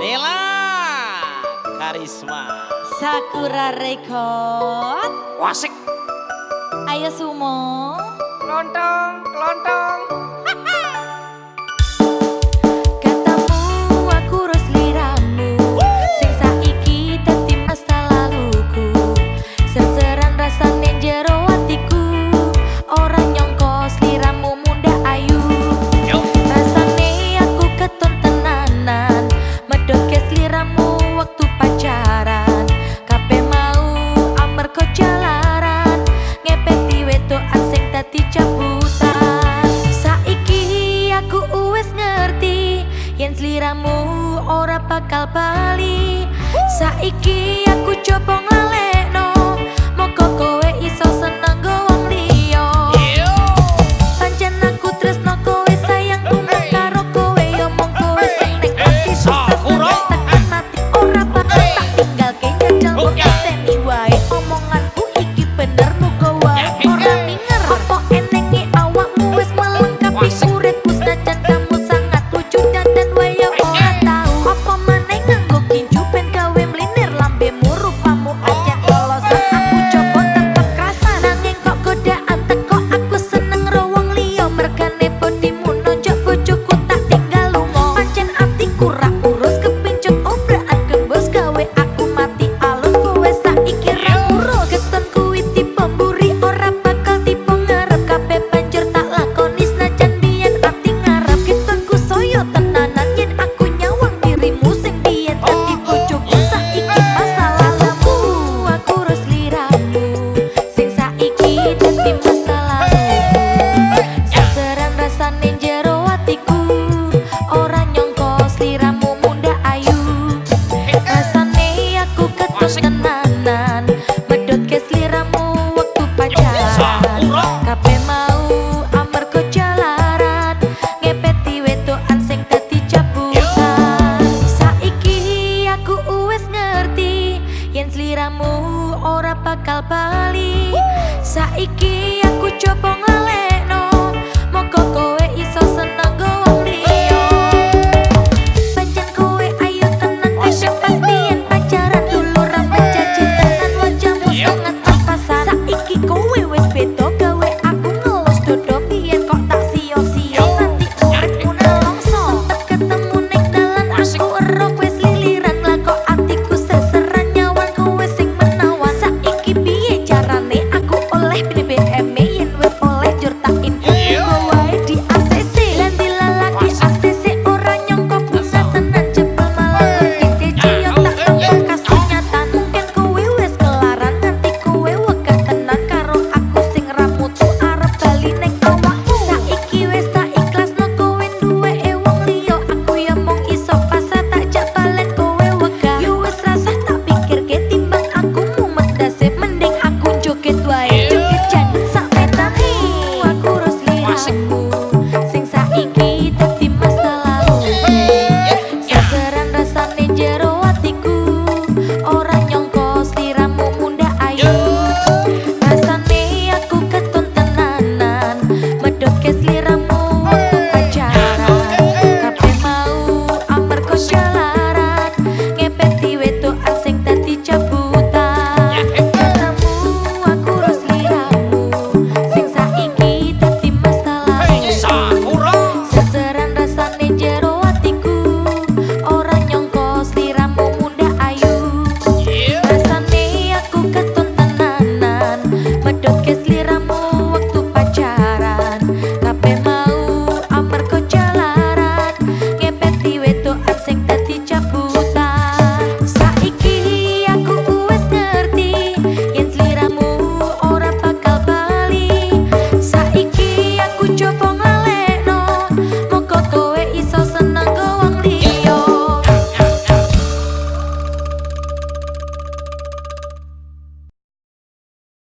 Nela Karisma. Sakura Record. Wasik Ayo Sumo. Kelontong, kelontong. bakal bali. Saiki aku coba kamu ora bakal bali. Saiki